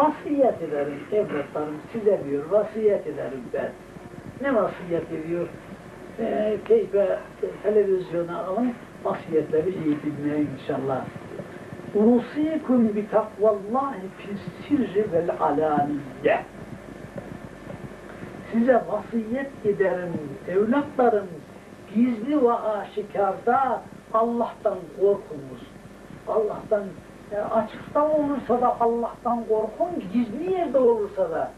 vasiyet ederim evlatlarım size diyor vasiyet ederim ben. Ne vasiyet ediyor? Ee, keyfe televizyona alın vasiyetleri iyi dinleyin inşallah. Usikum bi takvallahi fi sirri vel alaniye. Size vasiyet ederim evlatlarım gizli ve aşikarda Allah'tan korkunuz. Allah'tan e, açıkta olursa da Allah'tan korkun, gizli yerde olursa da.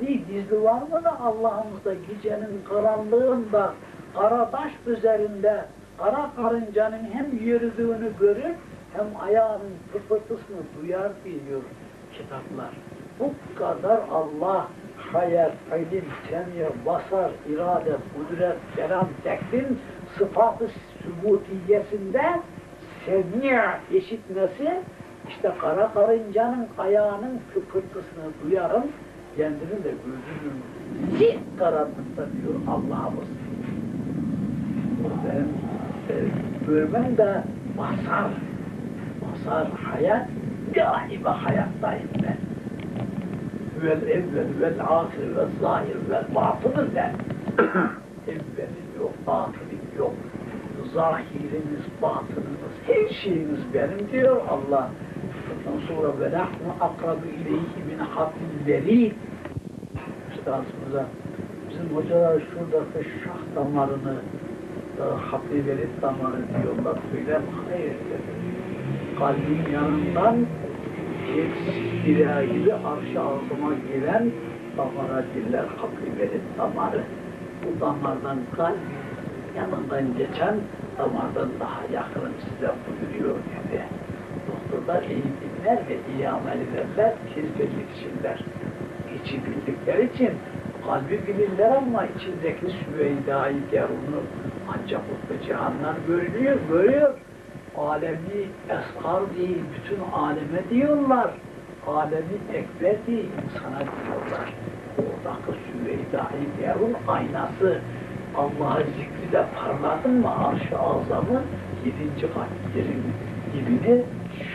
Değil, gizli var mı da Allah'ımızda gecenin karanlığında, kara taş üzerinde, kara karıncanın hem yürüdüğünü görür, hem ayağının pırpırtısını duyar diyor kitaplar. Bu kadar Allah hayat, ilim, semir, basar, irade, kudret, kelam, tekvin sıfatı sübutiyesinde semih işitmesi işte kara karıncanın ayağının kıpırtısını duyarım kendini de gözünün zil karanlıkta diyor Allah'ımız. Benim e, görmem de basar. Basar hayat galiba hayattayım ben. Vel evvel vel ahir vel zahir vel batınım ben. Evvelim yok, batınim yok. Zahiriniz, batınınız, her şeyiniz benim diyor Allah. Ondan sonra ve nahnu akrabu ileyhi min hablil verid. Üstadımıza bizim hocalar şuradaki şah damarını e, habli verid damarı diyorlar. Söyler hayır Kalbin yanından bir gibi arş-ı azıma gelen damara diller habli verid damarı. Bu damardan kalp yanından geçen damardan daha yakın size buyuruyor dedi. İyi dinler ve iyi amel ederler, hizmetlik içinler. İçi bildikleri için kalbi bilirler ama içindeki süveyda-i derunu ancak mutlu cihanlar görülüyor, görüyor. Alemi eskar değil, bütün aleme diyorlar. Alemi ekber değil, insana diyorlar. Oradaki süveyda-i derun aynası. Allah'ı zikri de parladın mı arş-ı azamı yedinci kat yerin dibini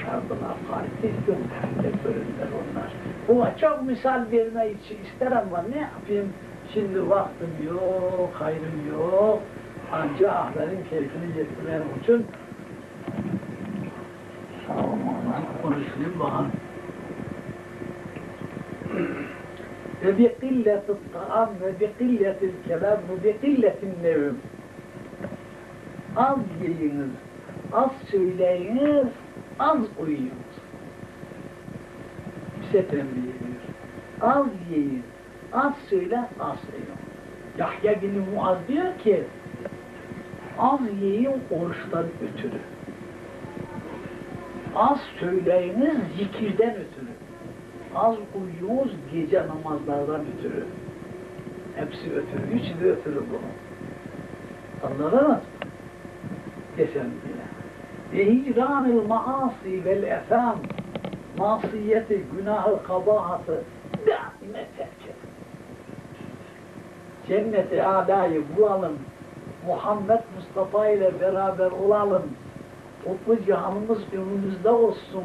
şardına fark gönderinde görürler onlar. Buna çok misal verme için ister ama ne yapayım? Şimdi vaktim yok, hayrım yok. Ancak ahlerin keyfini getirmem için sağ olun, konuşayım bakalım. ve bi killeti taam ve bi killetil kelam ve bi killetin nevm. Az yiyiniz, az söyleyiniz, az uyuyunuz. Bize tembih ediyor. Az yiyin, az söyle, az uyuyun. Yahya bin Muaz diyor ki, az yiyin oruçtan ötürü. Az söyleyiniz zikirden ötürü az uyuyoruz gece namazlardan ötürü. Hepsi ötürü, üçü de ötürü bu. Anladın mı? Geçen yine. Ve hicranil maasi vel efam masiyeti, günahı, kabahatı daime terk et. Cenneti alayı bulalım. Muhammed Mustafa ile beraber olalım. Kutlu cihanımız önümüzde olsun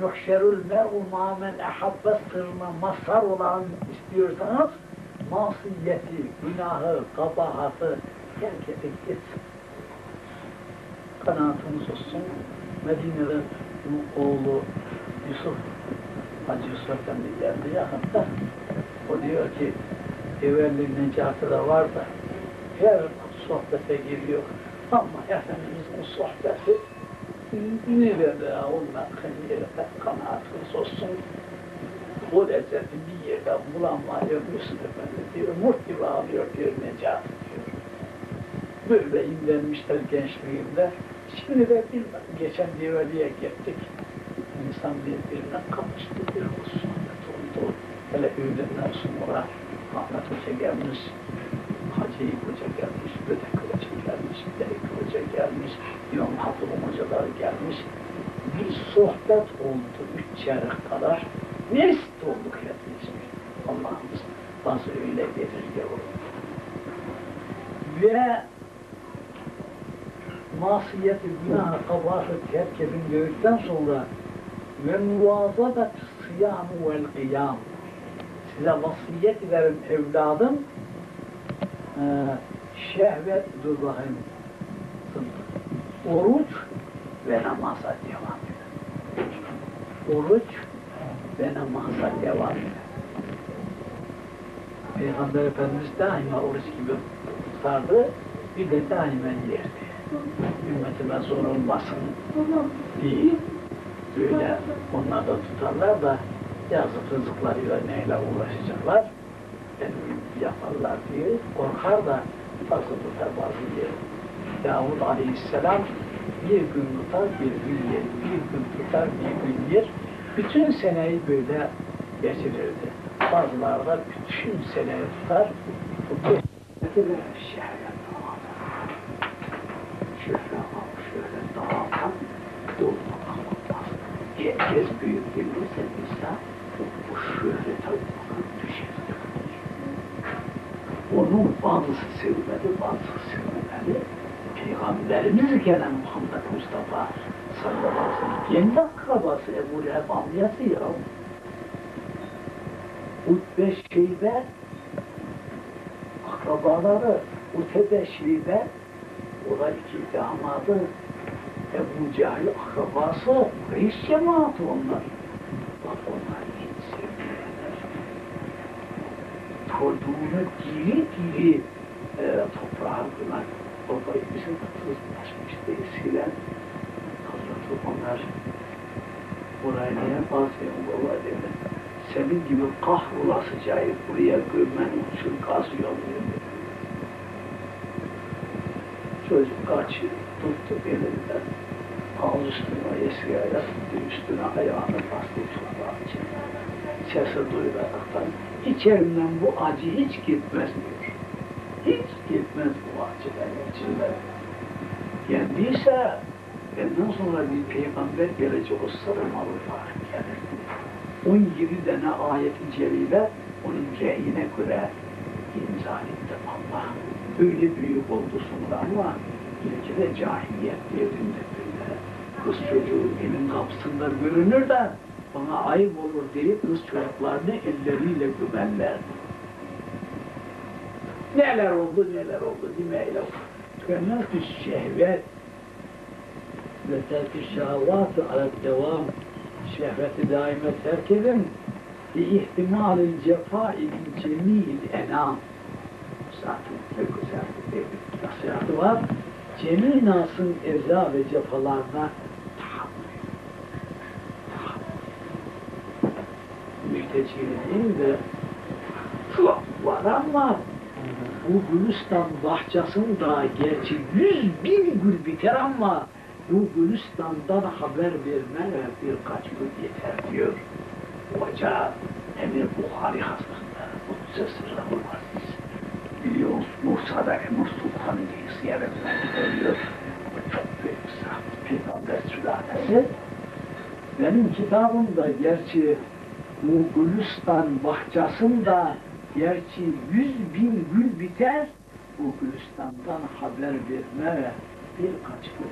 yuhşerul mer'u mâmen ehabbe sırrına mazhar olan istiyorsanız masiyeti, günahı, kabahatı terk edip gitsin. Kanaatımız olsun. Medine'de oğlu Yusuf, Hacı Yusuf Efendi geldi yakında. O diyor ki, evvelli Necati de var da her sohbete giriyor. Ama Efendimiz'in sohbeti nerede olmak nerede kanaatiniz olsun o lezzeti bir yerde bulamıyor Yusuf Efendi diyor alıyor diyor Necati diyor böyle imlenmişler gençliğimde şimdi de bilmem geçen Divali'ye gittik insan birbirine kavuştu bir sohbet oldu hele öğlenden sonra Ahmet Hoca gelmiş Hacı Hoca gelmiş, Bödek Hoca gelmiş, Beyik Hoca gelmiş, İmam Hatun Hocalar gelmiş. Bir sohbet oldu üç çeyrek kadar. Neresi olduk hepimiz. Allah'ımız bazı öyle verir yavrum. Ve masiyeti, günahı, kabahı terk edin gördükten sonra ve muvazabat siyamu vel kıyam. Size vasiyet ederim evladım. Ee, şehvet, dur bakayım. Oruç ve namaza devam edin. Oruç ve namaza devam edin. Peygamber Efendimiz daima oruç gibi tutardı, bir de daimen yerdi. Ümmetime zor olmasın diye böyle onlar da tutarlar da yazık rızıklarıyla neyle uğraşacaklar. Yaparlar diye korkar da fazla tutar bazı yer. Davud Aleyhisselam bir gün tutar, bir gün yer, bir gün tutar, bir gün yer. Bütün seneyi böyle geçirirdi. Bazıları da bütün seneyi tutar. Bu şehveti Herkes büyük bilirse insan bu şöhrete uygun düşer. Onun bazısı sevmedi, bazısı sevmedi. Peygamberimiz gelen Muhammed Mustafa sallallahu aleyhi ve sellem kendi akrabası Ebu Leheb amyası ya. Utbe Şeybe akrabaları Utbe Şeybe o damadı Ebu Cahil akrabası reis cemaati onlar. Bak onlar hiç sevmiyorlar. Çocuğunu diri diri e, toprağa kılar. Baba bizim kızlaşmış değilsiyle hazırlatıp onlar buraya niye basıyorsun baba dedi. Senin gibi kahrolasıcağı buraya gömmen için kazıyor dedi. Çocuk kaçıyor, tuttu elinden. Al üstüne eskiye yatırdı, üstüne ayağını bastı toprağa içine. Sesi duyularaktan, içerimden bu acı hiç gitmez diyor. Hiç gitmez bu acı benim içimden. Geldiyse, benden sonra bir peygamber gelecek o sarılmalı Faruk gelir. 17 tane ayet-i celile onun reyine göre etti Allah. Öyle büyük oldu sonra ama ilki de cahiliyet devrinde böyle. Kız çocuğu evin kapısında görünür de bana ayıp olur diye kız çocuklarını elleriyle gömerlerdi. Neler oldu neler oldu demeyle. Tükenmez şehvet ve terk-i şehvatı alet devam şehveti daime terk edin ihtimali cefa min cemil enam zaten ne güzel bir nasihatı var cemil nasın eza ve cefalarına değil de çok var ama bu Gülistan bahçesinde gerçi yüz bin gül biter ama bu Gülistan'dan haber vermeye birkaç gün yeter diyor. Hoca Emir Bukhari Hazretleri Kudüs'e sırrı aziz. Biliyoruz Bursa'da Emir Sultan diye ziyaretler görüyor. Çok büyük sahabe, peygamber sülalesi. Benim kitabımda gerçi bu Gülistan bahçesinde gerçi yüz bin gül biter, bu Gülistan'dan haber vermeye birkaç gün